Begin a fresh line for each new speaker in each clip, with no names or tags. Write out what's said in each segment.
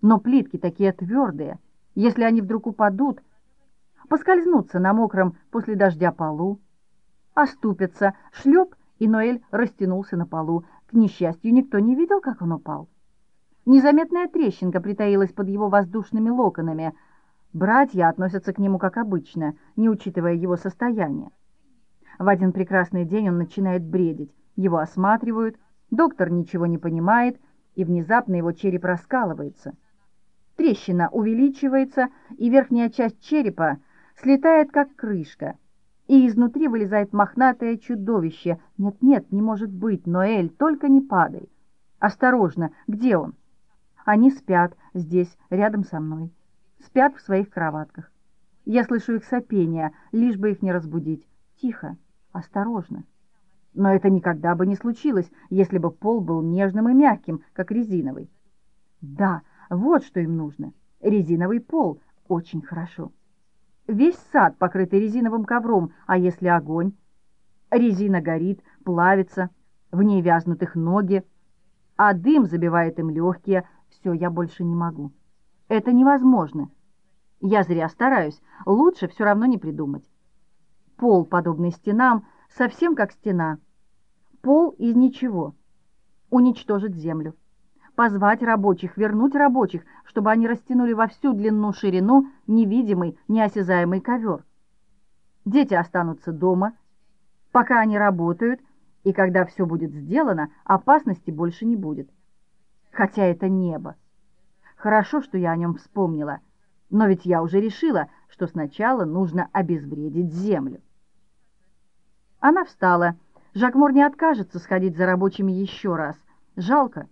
Но плитки такие твердые. Если они вдруг упадут, поскользнутся на мокром после дождя полу, оступятся, шлеп, и Ноэль растянулся на полу. К несчастью, никто не видел, как он упал. Незаметная трещинка притаилась под его воздушными локонами. Братья относятся к нему как обычно, не учитывая его состояние. В один прекрасный день он начинает бредить. Его осматривают, доктор ничего не понимает, и внезапно его череп раскалывается. Трещина увеличивается, и верхняя часть черепа слетает, как крышка, и изнутри вылезает мохнатое чудовище. Нет-нет, не может быть, Ноэль, только не падай. Осторожно, где он? Они спят здесь, рядом со мной. Спят в своих кроватках. Я слышу их сопение, лишь бы их не разбудить. Тихо, осторожно. Но это никогда бы не случилось, если бы пол был нежным и мягким, как резиновый. Да, вот что им нужно. Резиновый пол. Очень хорошо. Весь сад покрытый резиновым ковром, а если огонь? Резина горит, плавится, в ней вязнут их ноги, а дым забивает им легкие. Все, я больше не могу. Это невозможно. Я зря стараюсь, лучше все равно не придумать. Пол, подобный стенам, совсем как стена. Пол из ничего. Уничтожить землю позвать рабочих, вернуть рабочих, чтобы они растянули во всю длину-ширину невидимый, неосязаемый ковер. Дети останутся дома, пока они работают, и когда все будет сделано, опасности больше не будет. Хотя это небо. Хорошо, что я о нем вспомнила, но ведь я уже решила, что сначала нужно обезвредить землю. Она встала. Жакмор не откажется сходить за рабочими еще раз. Жалко.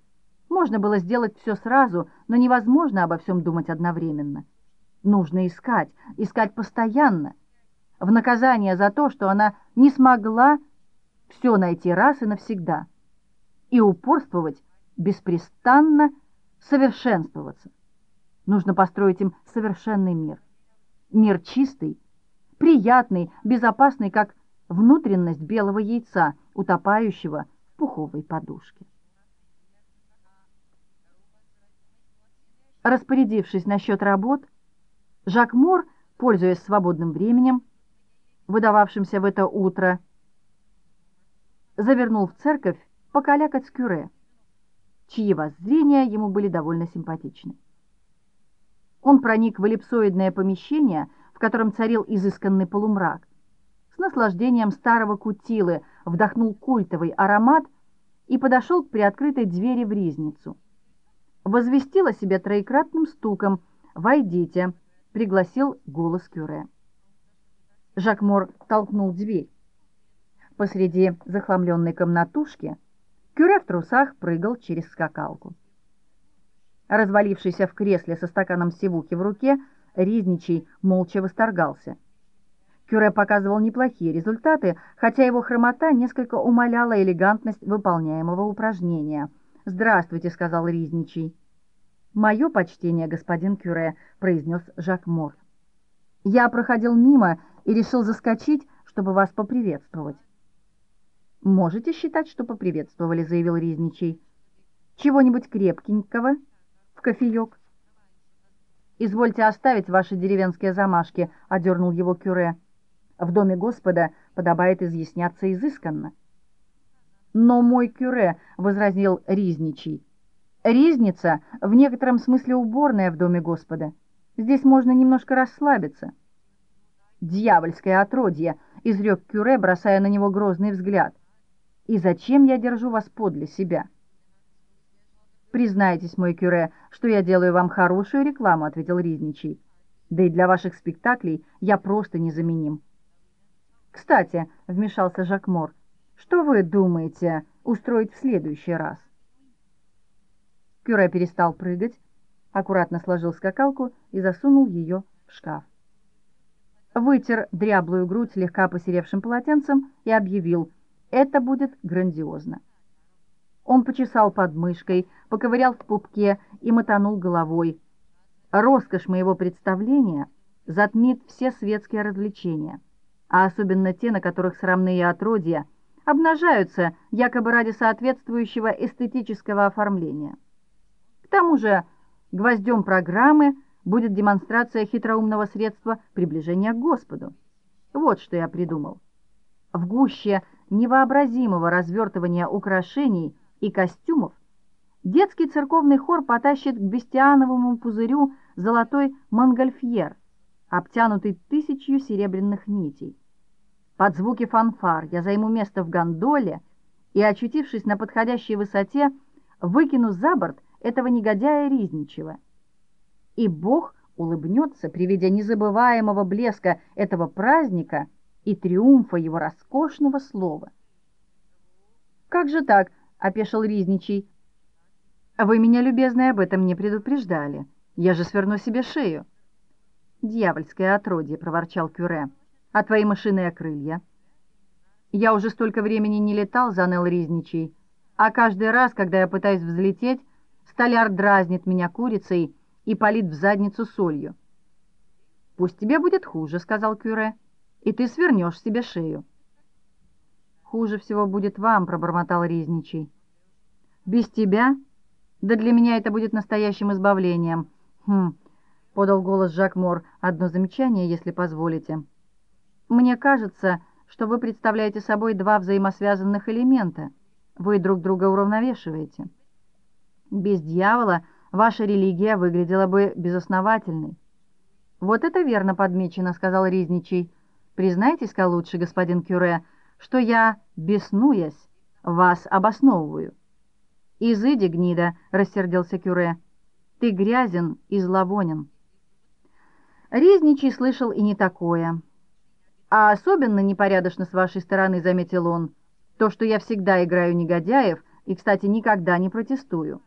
Можно было сделать все сразу, но невозможно обо всем думать одновременно. Нужно искать, искать постоянно, в наказание за то, что она не смогла все найти раз и навсегда, и упорствовать беспрестанно совершенствоваться. Нужно построить им совершенный мир. Мир чистый, приятный, безопасный, как внутренность белого яйца, утопающего в пуховой подушке. Распорядившись насчет работ, Жак Мор, пользуясь свободным временем, выдававшимся в это утро, завернул в церковь покалякать с кюре, чьи воззрения ему были довольно симпатичны. Он проник в эллипсоидное помещение, в котором царил изысканный полумрак, с наслаждением старого кутилы вдохнул культовый аромат и подошел к приоткрытой двери в ризницу возвестил о себе троекратным стуком «Войдите», — пригласил голос Кюре. Жакмор толкнул дверь. Посреди захламленной комнатушки Кюре в трусах прыгал через скакалку. Развалившийся в кресле со стаканом сивуки в руке, Ризничий молча восторгался. Кюре показывал неплохие результаты, хотя его хромота несколько умаляла элегантность выполняемого упражнения — «Здравствуйте», — сказал Ризничий. «Мое почтение, господин Кюре», — произнес Жак Мор. «Я проходил мимо и решил заскочить, чтобы вас поприветствовать». «Можете считать, что поприветствовали», — заявил Ризничий. «Чего-нибудь крепкенького? В кофеек?» «Извольте оставить ваши деревенские замашки», — одернул его Кюре. «В доме Господа подобает изъясняться изысканно». «Но мой кюре», — возразил Ризничий. «Ризница в некотором смысле уборная в доме Господа. Здесь можно немножко расслабиться». «Дьявольское отродье», — изрек кюре, бросая на него грозный взгляд. «И зачем я держу вас подле себя?» «Признайтесь, мой кюре, что я делаю вам хорошую рекламу», — ответил Ризничий. «Да и для ваших спектаклей я просто незаменим». «Кстати», — вмешался Жак Мор, — что вы думаете устроить в следующий раз? Кюре перестал прыгать, аккуратно сложил скакалку и засунул ее в шкаф. Вытер дряблую грудь слегка посеревшим полотенцем и объявил «Это будет грандиозно». Он почесал подмышкой, поковырял в пупке и мотанул головой. Роскошь моего представления затмит все светские развлечения, а особенно те, на которых срамные отродья – обнажаются якобы ради соответствующего эстетического оформления. К тому же Гвоздем программы будет демонстрация хитроумного средства приближения к Господу. Вот что я придумал. В гуще невообразимого развертывания украшений и костюмов детский церковный хор потащит к бестиановому пузырю золотой монгольфьер, обтянутый тысячью серебряных нитей. Под звуки фанфар я займу место в гондоле и, очутившись на подходящей высоте, выкину за борт этого негодяя Ризничева. И Бог улыбнется при виде незабываемого блеска этого праздника и триумфа его роскошного слова. «Как же так?» — опешил Ризничий. «Вы меня, любезные, об этом не предупреждали. Я же сверну себе шею». «Дьявольское отродье!» — проворчал Кюре. «А твои мышиные крылья?» «Я уже столько времени не летал», — заныл Ризничий. «А каждый раз, когда я пытаюсь взлететь, столяр дразнит меня курицей и палит в задницу солью». «Пусть тебе будет хуже», — сказал Кюре, — «и ты свернешь себе шею». «Хуже всего будет вам», — пробормотал Ризничий. «Без тебя? Да для меня это будет настоящим избавлением». «Хм», — подал голос Жак Мор, — «одно замечание, если позволите». «Мне кажется, что вы представляете собой два взаимосвязанных элемента. Вы друг друга уравновешиваете. Без дьявола ваша религия выглядела бы безосновательной». «Вот это верно подмечено», — сказал Ризничий. «Признайтесь-ка лучше, господин Кюре, что я, беснуясь, вас обосновываю». «Изыди, гнида», — рассердился Кюре. «Ты грязен и зловонен». Ризничий слышал и не такое. «А особенно непорядочно с вашей стороны», — заметил он, «то, что я всегда играю негодяев и, кстати, никогда не протестую,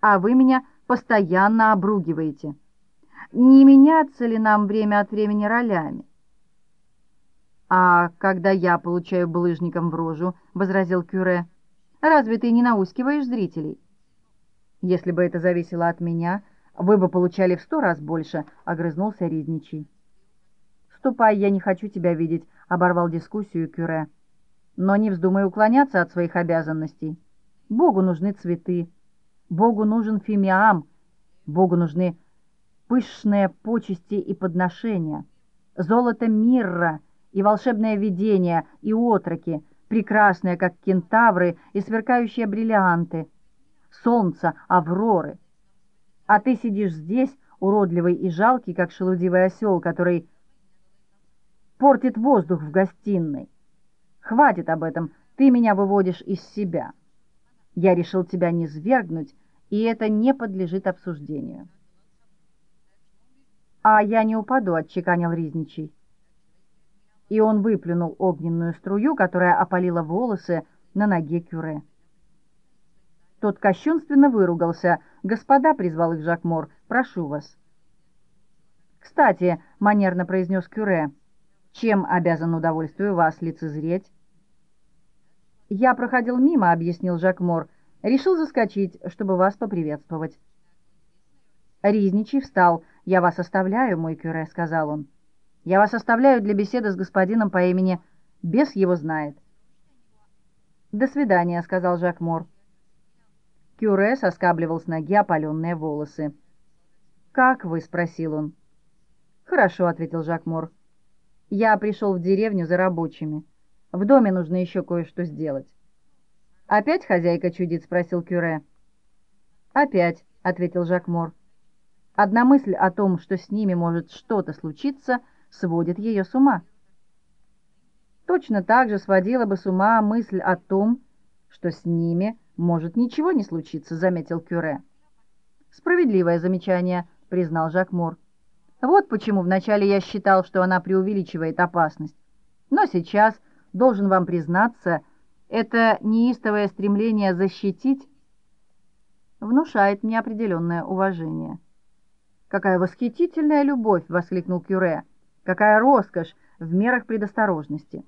а вы меня постоянно обругиваете». Не меняться ли нам время от времени ролями? «А когда я получаю булыжником в рожу», — возразил Кюре, — «разве ты не наускиваешь зрителей?» «Если бы это зависело от меня, вы бы получали в сто раз больше», — огрызнулся Ризничий. «Ступай, я не хочу тебя видеть», — оборвал дискуссию Кюре. «Но не вздумай уклоняться от своих обязанностей. Богу нужны цветы, Богу нужен фимиам, Богу нужны пышные почести и подношения, золото мирра и волшебное видение, и отроки, прекрасные, как кентавры, и сверкающие бриллианты, солнце, авроры. А ты сидишь здесь, уродливый и жалкий, как шелудивый осел, который портит воздух в гостиной. Хватит об этом, ты меня выводишь из себя. Я решил тебя не свергнуть, и это не подлежит обсуждению. «А я не упаду», — отчеканил Ризничий. И он выплюнул огненную струю, которая опалила волосы на ноге Кюре. Тот кощунственно выругался. «Господа», — призвал их Жакмор, — «прошу вас». «Кстати», — манерно произнес Кюре, — «чем обязан удовольствию вас лицезреть?» «Я проходил мимо», — объяснил Жакмор, — «решил заскочить, чтобы вас поприветствовать». Ризничий встал. «Я вас оставляю, мой кюре», — сказал он. «Я вас оставляю для беседы с господином по имени Бес его знает». «До свидания», — сказал Жак Мор. Кюре соскабливал с ноги опаленные волосы. «Как вы?» — спросил он. «Хорошо», — ответил Жак Мор. «Я пришел в деревню за рабочими. В доме нужно еще кое-что сделать». «Опять хозяйка чудит?» — спросил Кюре. «Опять», — ответил Жак Мор. Одна мысль о том, что с ними может что-то случиться, сводит ее с ума. Точно так же сводила бы с ума мысль о том, что с ними может ничего не случиться, заметил Кюре. Справедливое замечание, признал Жак Мур. Вот почему вначале я считал, что она преувеличивает опасность. Но сейчас, должен вам признаться, это неистовое стремление защитить внушает мне определенное уважение. «Какая восхитительная любовь!» — воскликнул Кюре. «Какая роскошь в мерах предосторожности!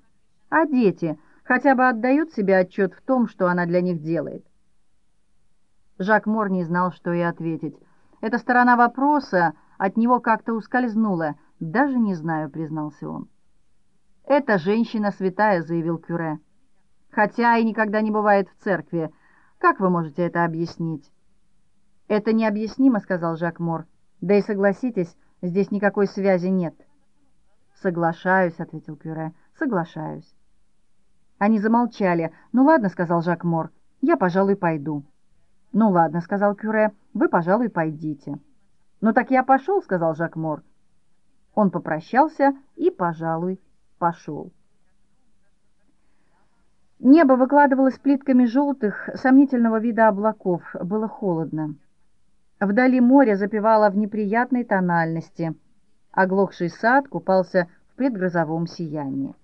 А дети хотя бы отдают себе отчет в том, что она для них делает?» Жак Мор не знал, что и ответить. Эта сторона вопроса от него как-то ускользнула. «Даже не знаю», — признался он. «Эта женщина святая», — заявил Кюре. «Хотя и никогда не бывает в церкви. Как вы можете это объяснить?» «Это необъяснимо», — сказал Жак Мор. «Да и согласитесь, здесь никакой связи нет». «Соглашаюсь», — ответил Кюре, — «соглашаюсь». Они замолчали. «Ну ладно», — сказал Жак Мор, — «я, пожалуй, пойду». «Ну ладно», — сказал Кюре, — «вы, пожалуй, пойдите». «Ну так я пошел», — сказал Жак Мор. Он попрощался и, пожалуй, пошел. Небо выкладывалось плитками желтых, сомнительного вида облаков. Было холодно. Вдали море запевало в неприятной тональности. Оглохший сад купался в предгрозовом сиянии.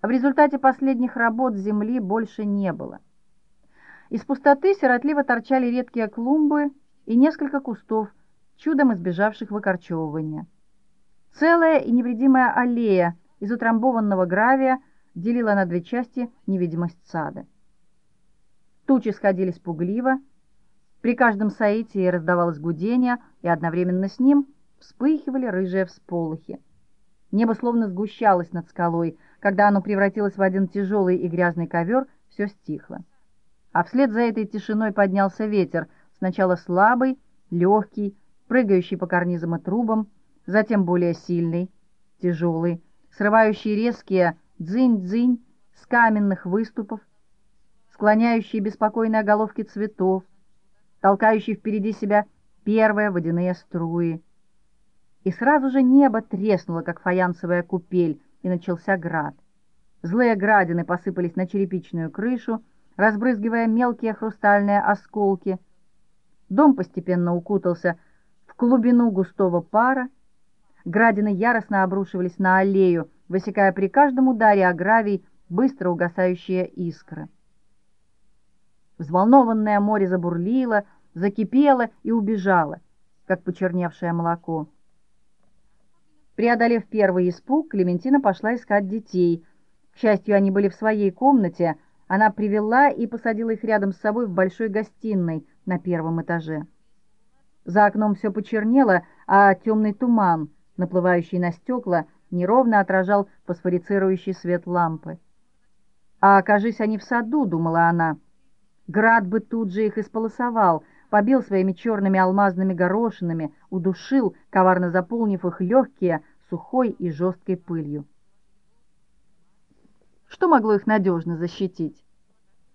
В результате последних работ земли больше не было. Из пустоты сиротливо торчали редкие клумбы и несколько кустов, чудом избежавших выкорчевывания. Целая и невредимая аллея из утрамбованного гравия делила на две части невидимость сада. Тучи сходились пугливо, при каждом соитии раздавалось гудение, и одновременно с ним вспыхивали рыжие всполохи. Небо словно сгущалось над скалой. Когда оно превратилось в один тяжелый и грязный ковер, все стихло. А вслед за этой тишиной поднялся ветер, сначала слабый, легкий, прыгающий по карнизам и трубам, затем более сильный, тяжелый, срывающий резкие дзынь-дзынь с каменных выступов, склоняющий беспокойные головки цветов, толкающий впереди себя первые водяные струи. И сразу же небо треснуло, как фаянсовая купель, и начался град. Злые градины посыпались на черепичную крышу, разбрызгивая мелкие хрустальные осколки. Дом постепенно укутался в глубину густого пара. Градины яростно обрушивались на аллею, высекая при каждом ударе о гравий быстро угасающие искры. Взволнованное море забурлило, закипело и убежало, как почерневшее молоко. Преодолев первый испуг, Клементина пошла искать детей. К счастью, они были в своей комнате. Она привела и посадила их рядом с собой в большой гостиной на первом этаже. За окном все почернело, а темный туман, наплывающий на стекла, неровно отражал фосфорицирующий свет лампы. «А окажись они в саду», — думала она, — Град бы тут же их исполосовал, побил своими черными алмазными горошинами, удушил, коварно заполнив их легкие, сухой и жесткой пылью. Что могло их надежно защитить?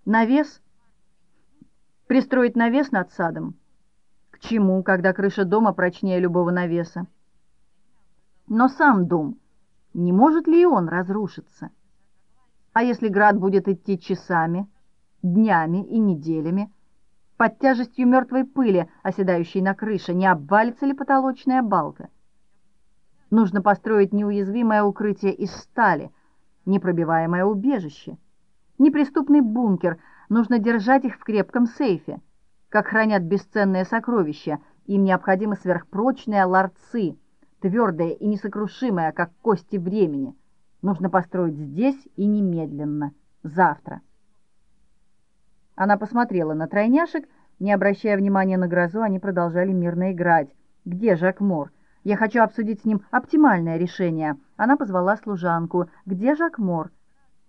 Навес? Пристроить навес над садом? Чему, когда крыша дома прочнее любого навеса? Но сам дом, не может ли он разрушиться? А если град будет идти часами? днями и неделями. Под тяжестью мертвой пыли, оседающей на крыше, не обвалится ли потолочная балка? Нужно построить неуязвимое укрытие из стали, непробиваемое убежище. Неприступный бункер, нужно держать их в крепком сейфе. Как хранят бесценные сокровища, им необходимы сверхпрочные ларцы, твердые и несокрушимые, как кости времени. Нужно построить здесь и немедленно, завтра. Она посмотрела на тройняшек, не обращая внимания на грозу, они продолжали мирно играть. «Где Жак Мор? Я хочу обсудить с ним оптимальное решение». Она позвала служанку. «Где Жак Мор?»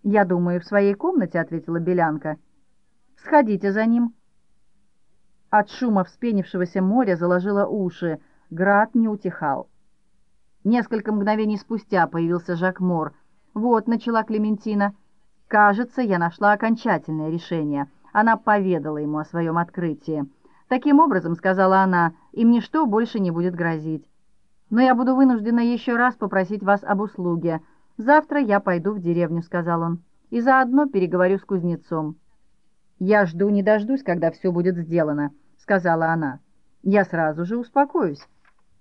«Я думаю, в своей комнате», — ответила Белянка. «Сходите за ним». От шума вспенившегося моря заложило уши. Град не утихал. Несколько мгновений спустя появился Жак Мор. «Вот», — начала Клементина. «Кажется, я нашла окончательное решение». Она поведала ему о своем открытии. «Таким образом, — сказала она, — им ничто больше не будет грозить. Но я буду вынуждена еще раз попросить вас об услуге. Завтра я пойду в деревню, — сказал он, — и заодно переговорю с кузнецом». «Я жду не дождусь, когда все будет сделано», — сказала она. «Я сразу же успокоюсь.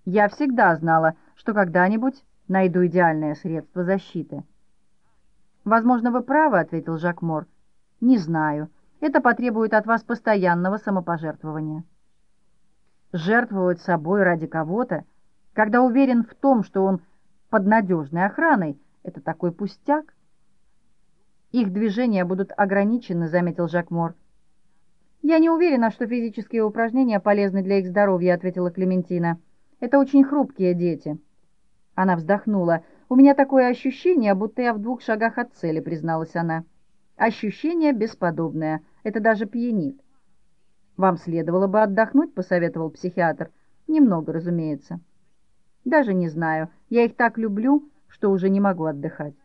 Я всегда знала, что когда-нибудь найду идеальное средство защиты». «Возможно, вы правы», — ответил Жак Мор. «Не знаю». Это потребует от вас постоянного самопожертвования. Жертвовать собой ради кого-то, когда уверен в том, что он под надежной охраной, это такой пустяк. Их движения будут ограничены, заметил Жак Мор. «Я не уверена, что физические упражнения полезны для их здоровья», — ответила Клементина. «Это очень хрупкие дети». Она вздохнула. «У меня такое ощущение, будто я в двух шагах от цели», — призналась она. «Ощущение бесподобное. Это даже пьянит. Вам следовало бы отдохнуть, посоветовал психиатр. Немного, разумеется. Даже не знаю. Я их так люблю, что уже не могу отдыхать.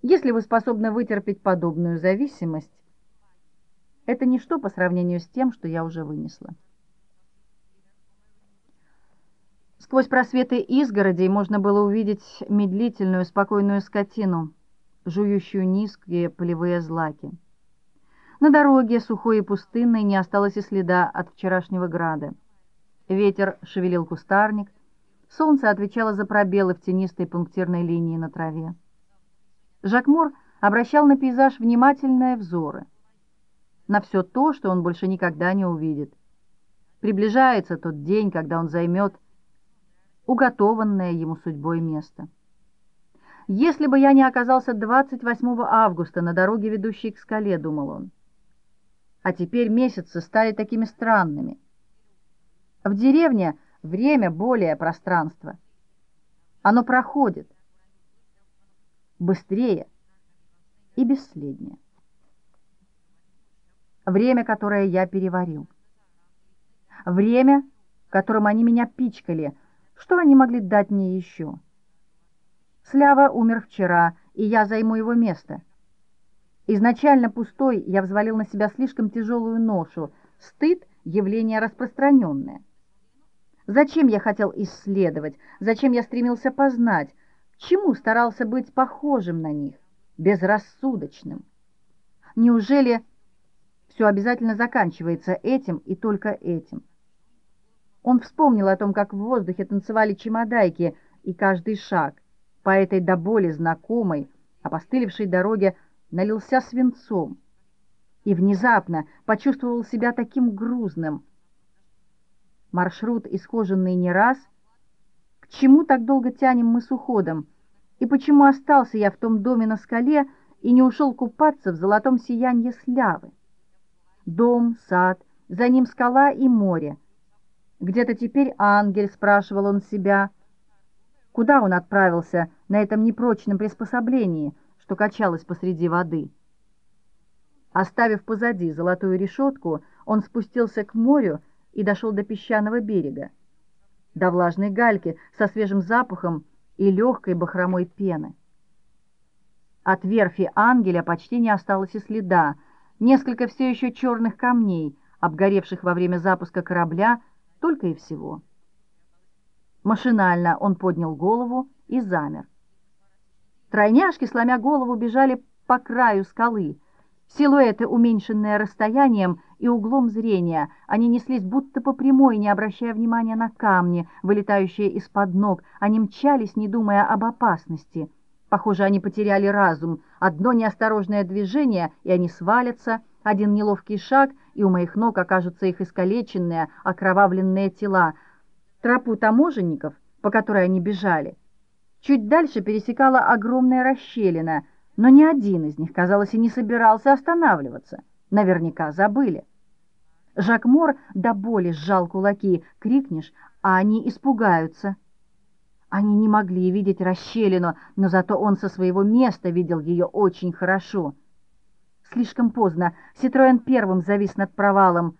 Если вы способны вытерпеть подобную зависимость, это ничто по сравнению с тем, что я уже вынесла. Сквозь просветы изгородей можно было увидеть медлительную, спокойную скотину, жующую низкие полевые злаки. На дороге, сухой и пустынной, не осталось и следа от вчерашнего града. Ветер шевелил кустарник, солнце отвечало за пробелы в тенистой пунктирной линии на траве. Жакмор обращал на пейзаж внимательные взоры, на все то, что он больше никогда не увидит. Приближается тот день, когда он займет уготованное ему судьбой место. «Если бы я не оказался 28 августа на дороге, ведущей к скале», — думал он, — а теперь месяцы стали такими странными. В деревне время более пространство. Оно проходит быстрее и бесследнее. Время, которое я переварил. Время, которым они меня пичкали. Что они могли дать мне еще? Слява умер вчера, и я займу его место — Изначально пустой я взвалил на себя слишком тяжелую ношу. Стыд — явление распространенное. Зачем я хотел исследовать? Зачем я стремился познать? Чему старался быть похожим на них? Безрассудочным? Неужели все обязательно заканчивается этим и только этим? Он вспомнил о том, как в воздухе танцевали чемодайки, и каждый шаг по этой до боли знакомой, опостылевшей дороге налился свинцом и внезапно почувствовал себя таким грузным. Маршрут, исхоженный не раз. К чему так долго тянем мы с уходом? И почему остался я в том доме на скале и не ушел купаться в золотом сиянье слявы? Дом, сад, за ним скала и море. Где-то теперь ангель, спрашивал он себя. Куда он отправился на этом непрочном приспособлении — что качалась посреди воды. Оставив позади золотую решетку, он спустился к морю и дошел до песчаного берега, до влажной гальки со свежим запахом и легкой бахромой пены. От верфи ангеля почти не осталось и следа, несколько все еще черных камней, обгоревших во время запуска корабля, только и всего. Машинально он поднял голову и замер. Тройняшки, сломя голову, бежали по краю скалы. Силуэты, уменьшенные расстоянием и углом зрения, они неслись будто по прямой, не обращая внимания на камни, вылетающие из-под ног. Они мчались, не думая об опасности. Похоже, они потеряли разум. Одно неосторожное движение, и они свалятся. Один неловкий шаг, и у моих ног окажутся их искалеченные, окровавленные тела. Тропу таможенников, по которой они бежали — Чуть дальше пересекала огромная расщелина, но ни один из них, казалось, и не собирался останавливаться. Наверняка забыли. Жак Мор до боли сжал кулаки. Крикнешь, а они испугаются. Они не могли видеть расщелину, но зато он со своего места видел ее очень хорошо. Слишком поздно. Ситроен первым завис над провалом.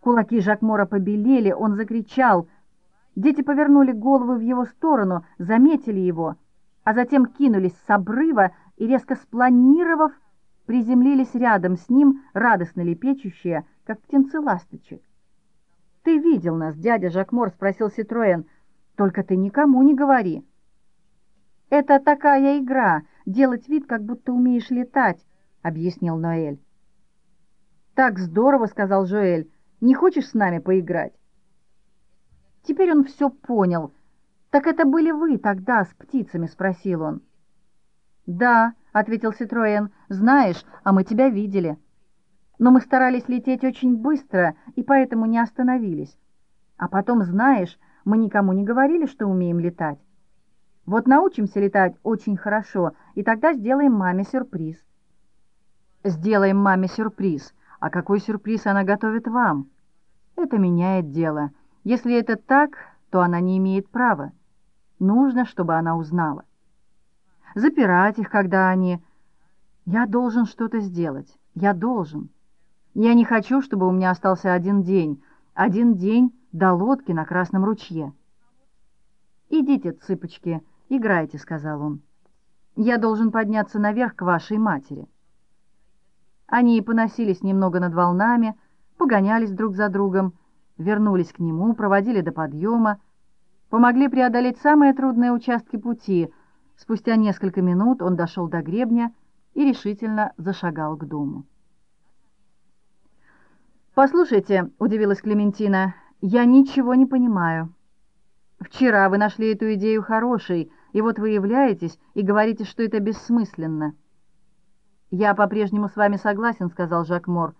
Кулаки Жакмора побелели, он закричал — Дети повернули головы в его сторону, заметили его, а затем кинулись с обрыва и, резко спланировав, приземлились рядом с ним, радостно лепечущие, как птенцы ласточек. «Ты видел нас, дядя Жакмор?» — спросил Ситроен. «Только ты никому не говори». «Это такая игра, делать вид, как будто умеешь летать», — объяснил Ноэль. «Так здорово», — сказал Жоэль. «Не хочешь с нами поиграть?» Теперь он все понял. «Так это были вы тогда с птицами?» — спросил он. «Да», — ответил Ситроен, — «знаешь, а мы тебя видели. Но мы старались лететь очень быстро и поэтому не остановились. А потом, знаешь, мы никому не говорили, что умеем летать. Вот научимся летать очень хорошо, и тогда сделаем маме сюрприз». «Сделаем маме сюрприз. А какой сюрприз она готовит вам?» «Это меняет дело». Если это так, то она не имеет права. Нужно, чтобы она узнала. Запирать их, когда они... Я должен что-то сделать. Я должен. Я не хочу, чтобы у меня остался один день, один день до лодки на Красном ручье. «Идите, цыпочки, играйте», — сказал он. «Я должен подняться наверх к вашей матери». Они поносились немного над волнами, погонялись друг за другом, вернулись к нему, проводили до подъема, помогли преодолеть самые трудные участки пути. Спустя несколько минут он дошел до гребня и решительно зашагал к дому. «Послушайте», — удивилась Клементина, — «я ничего не понимаю. Вчера вы нашли эту идею хорошей, и вот вы являетесь и говорите, что это бессмысленно». «Я по-прежнему с вами согласен», — сказал Жак Мор.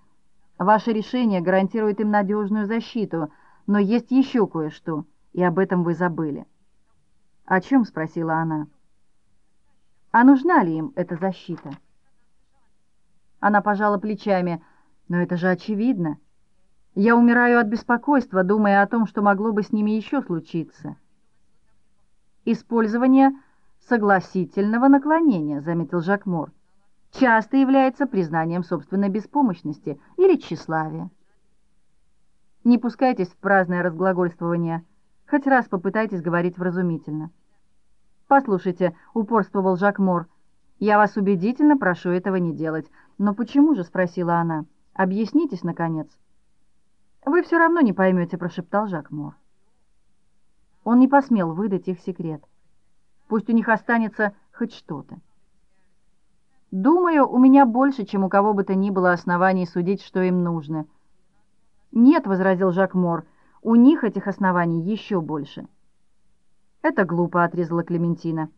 «Ваше решение гарантирует им надежную защиту, но есть еще кое-что, и об этом вы забыли». «О чем?» — спросила она. «А нужна ли им эта защита?» Она пожала плечами. «Но это же очевидно. Я умираю от беспокойства, думая о том, что могло бы с ними еще случиться». «Использование согласительного наклонения», — заметил Жак Мор часто является признанием собственной беспомощности или тщеславия. Не пускайтесь в праздное разглагольствование, хоть раз попытайтесь говорить вразумительно. «Послушайте», — упорствовал Жак Мор, — «я вас убедительно прошу этого не делать». «Но почему же?» — спросила она. «Объяснитесь, наконец». «Вы все равно не поймете», — прошептал Жак Мор. Он не посмел выдать их секрет. Пусть у них останется хоть что-то. Думаю, у меня больше, чем у кого бы то ни было оснований судить, что им нужно. Нет, возразил Жак Мор, у них этих оснований еще больше. Это глупо, отрезала Клементина.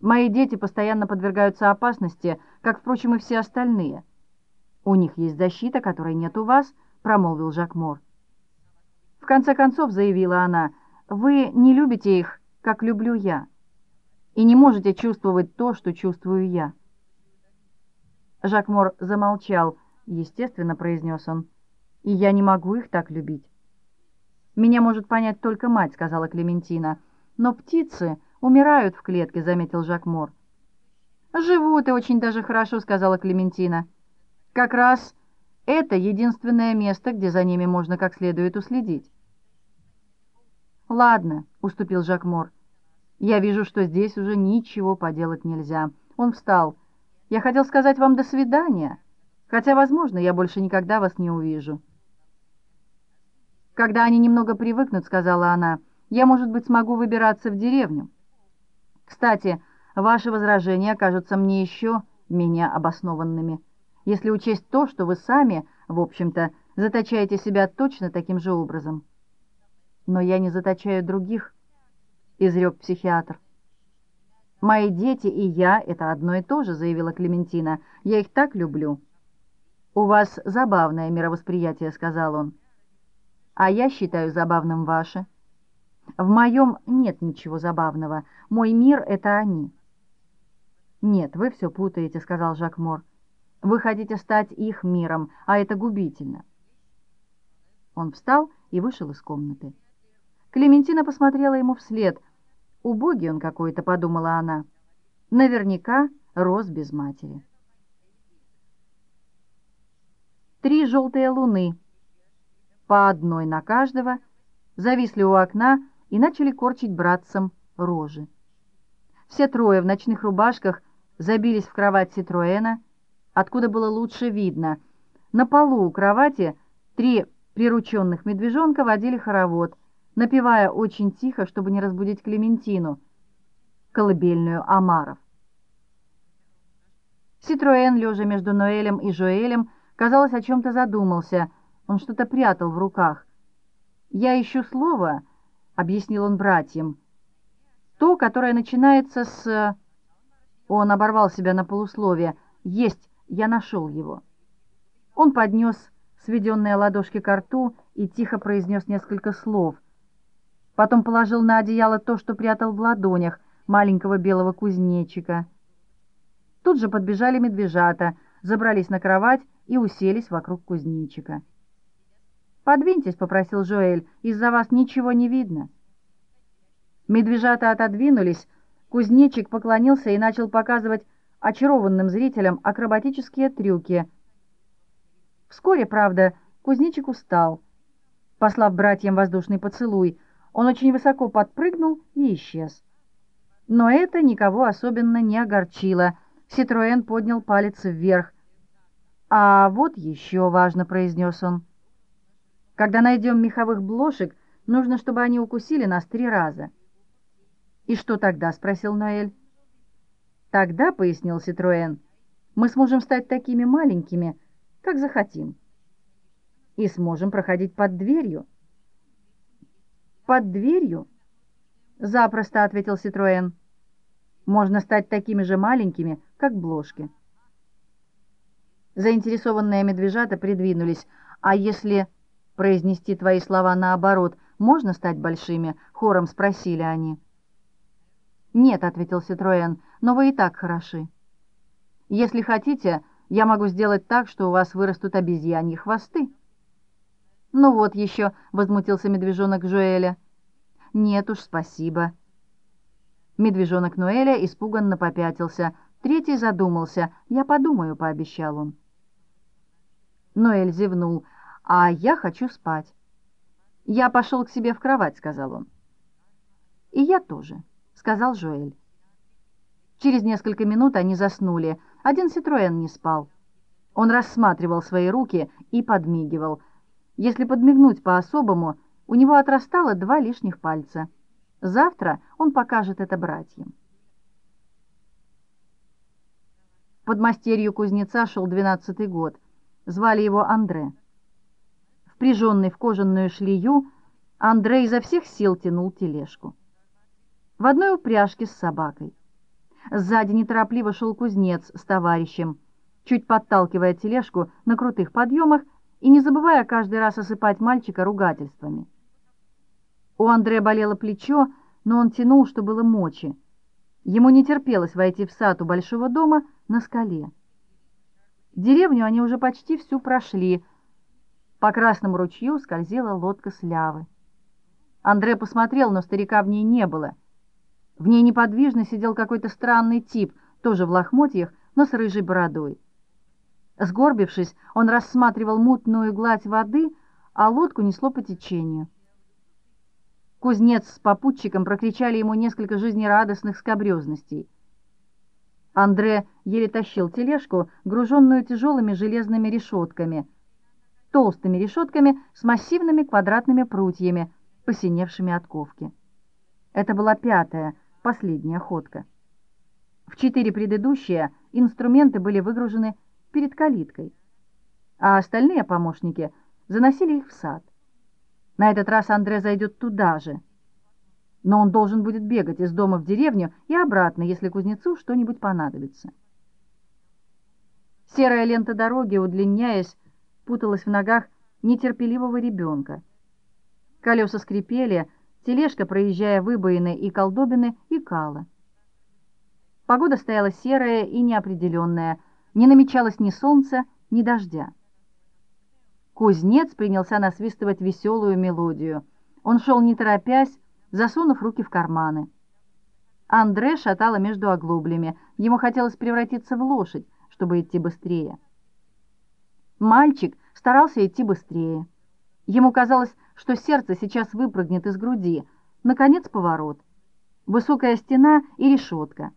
Мои дети постоянно подвергаются опасности, как, впрочем, и все остальные. У них есть защита, которой нет у вас, промолвил Жак Мор. В конце концов, заявила она, вы не любите их, как люблю я, и не можете чувствовать то, что чувствую я. Жак Мор замолчал. Естественно, произнес он. И я не могу их так любить. Меня может понять только мать, сказала Клементина. Но птицы умирают в клетке, заметил Жак Мор. Живут и очень даже хорошо, сказала Клементина. Как раз это единственное место, где за ними можно как следует уследить. «Ладно», — уступил Жак Мор. «Я вижу, что здесь уже ничего поделать нельзя». Он встал. Я хотел сказать вам «до свидания», хотя, возможно, я больше никогда вас не увижу. «Когда они немного привыкнут», — сказала она, — «я, может быть, смогу выбираться в деревню. Кстати, ваши возражения кажутся мне еще меня обоснованными, если учесть то, что вы сами, в общем-то, заточаете себя точно таким же образом». «Но я не заточаю других», — изрек психиатр. «Мои дети и я — это одно и то же», — заявила Клементина. «Я их так люблю». «У вас забавное мировосприятие», — сказал он. «А я считаю забавным ваше». «В моем нет ничего забавного. Мой мир — это они». «Нет, вы все путаете», — сказал Жак Мор. «Вы хотите стать их миром, а это губительно». Он встал и вышел из комнаты. Клементина посмотрела ему вслед — Убогий он какой-то, подумала она. Наверняка рос без матери. Три желтые луны, по одной на каждого, зависли у окна и начали корчить братцам рожи. Все трое в ночных рубашках забились в кровать Ситроэна, откуда было лучше видно. На полу у кровати три прирученных медвежонка водили хоровод — напевая очень тихо, чтобы не разбудить Клементину, колыбельную Амаров. Ситроэн, лежа между Ноэлем и Жоэлем, казалось, о чем-то задумался. Он что-то прятал в руках. «Я ищу слово», — объяснил он братьям. «То, которое начинается с...» Он оборвал себя на полусловие. «Есть, я нашел его». Он поднес сведенные ладошки к рту и тихо произнес несколько слов — Потом положил на одеяло то, что прятал в ладонях маленького белого кузнечика. Тут же подбежали медвежата, забрались на кровать и уселись вокруг кузнечика. «Подвиньтесь», — попросил Жоэль, — «из-за вас ничего не видно». Медвежата отодвинулись, кузнечик поклонился и начал показывать очарованным зрителям акробатические трюки. Вскоре, правда, кузнечик устал. Послав братьям воздушный поцелуй, он очень высоко подпрыгнул и исчез. Но это никого особенно не огорчило. Ситроен поднял палец вверх. «А вот еще важно», — произнес он. «Когда найдем меховых блошек, нужно, чтобы они укусили нас три раза». «И что тогда?» — спросил Ноэль. «Тогда», — пояснил Ситроен, — «мы сможем стать такими маленькими, как захотим, и сможем проходить под дверью». «Под дверью?» «Запросто», — ответил Ситроен. «Можно стать такими же маленькими, как блошки». Заинтересованные медвежата придвинулись. «А если произнести твои слова наоборот, можно стать большими?» — хором спросили они. «Нет», — ответил Ситроен, — «но вы и так хороши. Если хотите, я могу сделать так, что у вас вырастут обезьяньи хвосты». «Ну вот еще», — возмутился медвежонок Жуэля. «Нет уж, спасибо». Медвежонок Нуэля испуганно попятился. Третий задумался. «Я подумаю», — пообещал он. Ноэль зевнул. «А я хочу спать». «Я пошел к себе в кровать», — сказал он. «И я тоже» сказал Жоэль. Через несколько минут они заснули. Один Ситроен не спал. Он рассматривал свои руки и подмигивал. Если подмигнуть по-особому, у него отрастало два лишних пальца. Завтра он покажет это братьям. Под мастерью кузнеца шел двенадцатый год. Звали его Андре. Впряженный в кожаную шлею, Андре изо всех сил тянул тележку в одной упряжке с собакой. Сзади неторопливо шел кузнец с товарищем, чуть подталкивая тележку на крутых подъемах и не забывая каждый раз осыпать мальчика ругательствами. У Андрея болело плечо, но он тянул, что было мочи. Ему не терпелось войти в сад у большого дома на скале. Деревню они уже почти всю прошли. По красному ручью скользила лодка слявы. Андрей посмотрел, но старика в ней не было — в ней неподвижно сидел какой-то странный тип, тоже в лохмотьях, но с рыжей бородой. Сгорбившись, он рассматривал мутную гладь воды, а лодку несло по течению. Кузнец с попутчиком прокричали ему несколько жизнерадостных скобрезностей. Андре еле тащил тележку, груженную тяжелыми железными решетками, толстыми решетками с массивными квадратными прутьями, посиневшими от ковки. Это была пятая, последняя ходка. В четыре предыдущие инструменты были выгружены перед калиткой, а остальные помощники заносили их в сад. На этот раз Андре зайдет туда же. Но он должен будет бегать из дома в деревню и обратно, если кузнецу что-нибудь понадобится. Серая лента дороги, удлиняясь, путалась в ногах нетерпеливого ребенка. Колеса скрипели, Тележка, проезжая выбоины и колдобины, икала. Погода стояла серая и неопределенная, не намечалось ни солнца, ни дождя. Кузнец принялся насвистывать веселую мелодию. Он шел не торопясь, засунув руки в карманы. Андре шатало между оглоблями. Ему хотелось превратиться в лошадь, чтобы идти быстрее. Мальчик старался идти быстрее. Ему казалось, что сердце сейчас выпрыгнет из груди. Наконец поворот. Высокая стена и решетка.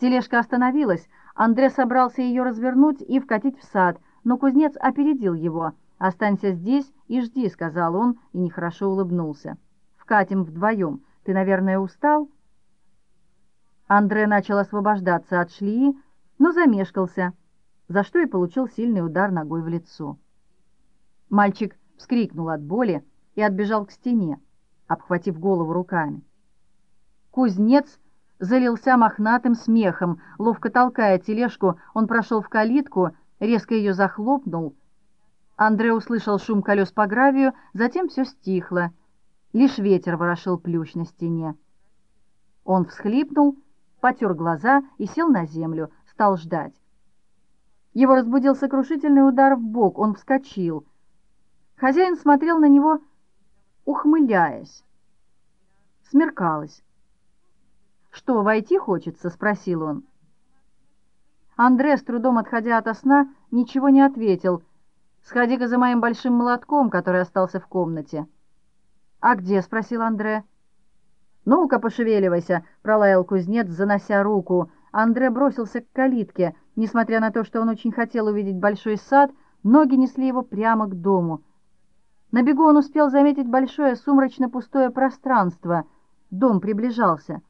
Тележка остановилась. Андре собрался ее развернуть и вкатить в сад, но кузнец опередил его. «Останься здесь и жди», — сказал он и нехорошо улыбнулся. «Вкатим вдвоем. Ты, наверное, устал?» Андре начал освобождаться от шлии, но замешкался, за что и получил сильный удар ногой в лицо. Мальчик вскрикнул от боли и отбежал к стене, обхватив голову руками. Кузнец залился мохнатым смехом. Ловко толкая тележку, он прошел в калитку, резко ее захлопнул. Андрей услышал шум колес по гравию, затем все стихло. Лишь ветер ворошил плющ на стене. Он всхлипнул, потер глаза и сел на землю, стал ждать. Его разбудил сокрушительный удар в бок, он вскочил — Хозяин смотрел на него, ухмыляясь. Смеркалось. «Что, войти хочется?» — спросил он. Андре, с трудом отходя от сна, ничего не ответил. «Сходи-ка за моим большим молотком, который остался в комнате». «А где?» — спросил Андре. «Ну-ка, пошевеливайся!» — пролаял кузнец, занося руку. Андре бросился к калитке. Несмотря на то, что он очень хотел увидеть большой сад, ноги несли его прямо к дому. На бегу он успел заметить большое сумрачно-пустое пространство. Дом приближался.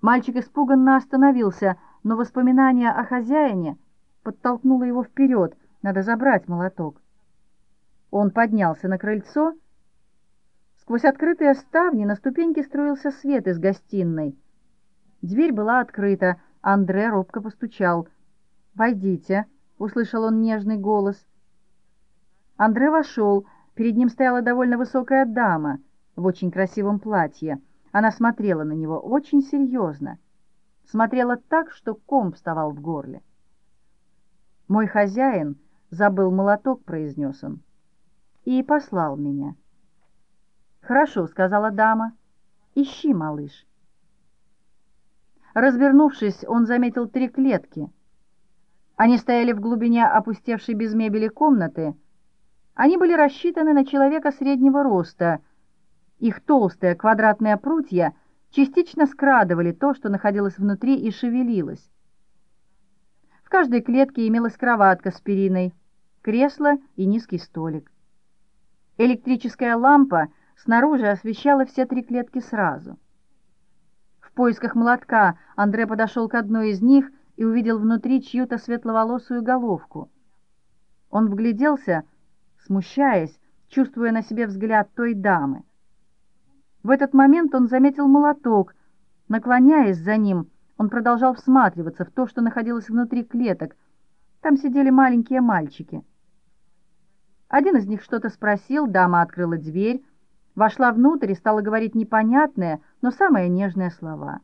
Мальчик испуганно остановился, но воспоминание о хозяине подтолкнуло его вперед. Надо забрать молоток. Он поднялся на крыльцо. Сквозь открытые ставни на ступеньке струился свет из гостиной. Дверь была открыта. Андре робко постучал. «Войдите», — услышал он нежный голос. Андре вошел. Перед ним стояла довольно высокая дама в очень красивом платье. Она смотрела на него очень серьезно. Смотрела так, что ком вставал в горле. «Мой хозяин забыл молоток», — произнес он, — «и послал меня». «Хорошо», — сказала дама, — «ищи, малыш». Развернувшись, он заметил три клетки. Они стояли в глубине опустевшей без мебели комнаты. Они были рассчитаны на человека среднего роста. Их толстые квадратные прутья частично скрадывали то, что находилось внутри и шевелилось. В каждой клетке имелась кроватка с периной, кресло и низкий столик. Электрическая лампа снаружи освещала все три клетки сразу. В поисках молотка Андре подошел к одной из них и увидел внутри чью-то светловолосую головку. Он вгляделся, смущаясь, чувствуя на себе взгляд той дамы. В этот момент он заметил молоток. Наклоняясь за ним, он продолжал всматриваться в то, что находилось внутри клеток. Там сидели маленькие мальчики. Один из них что-то спросил, дама открыла дверь, вошла внутрь и стала говорить непонятные, но самые нежные слова.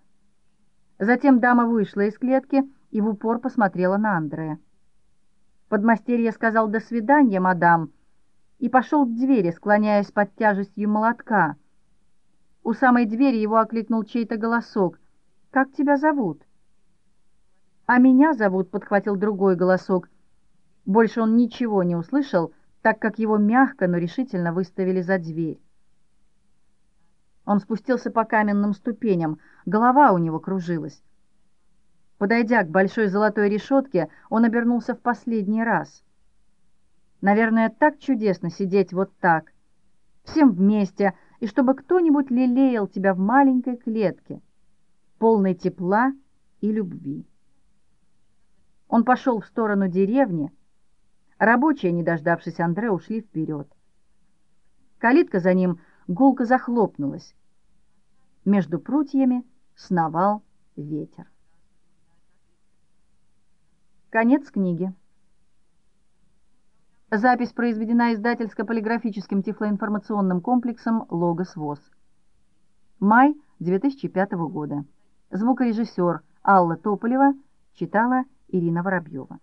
Затем дама вышла из клетки и в упор посмотрела на Андрея. Подмастерье сказал «до свидания, мадам», и пошел к двери, склоняясь под тяжестью молотка. У самой двери его окликнул чей-то голосок. «Как тебя зовут?» «А меня зовут», — подхватил другой голосок. Больше он ничего не услышал, так как его мягко, но решительно выставили за дверь. Он спустился по каменным ступеням, голова у него кружилась. Подойдя к большой золотой решетке, он обернулся в последний раз. Наверное, так чудесно сидеть вот так, всем вместе, и чтобы кто-нибудь лелеял тебя в маленькой клетке, полной тепла и любви. Он пошел в сторону деревни. Рабочие, не дождавшись Андре, ушли вперед. Калитка за ним гулко захлопнулась. Между прутьями сновал ветер. Конец книги. Запись произведена издательско-полиграфическим тифлоинформационным комплексом «Логос ВОЗ». Май 2005 года. Звукорежиссер Алла Тополева читала Ирина Воробьева.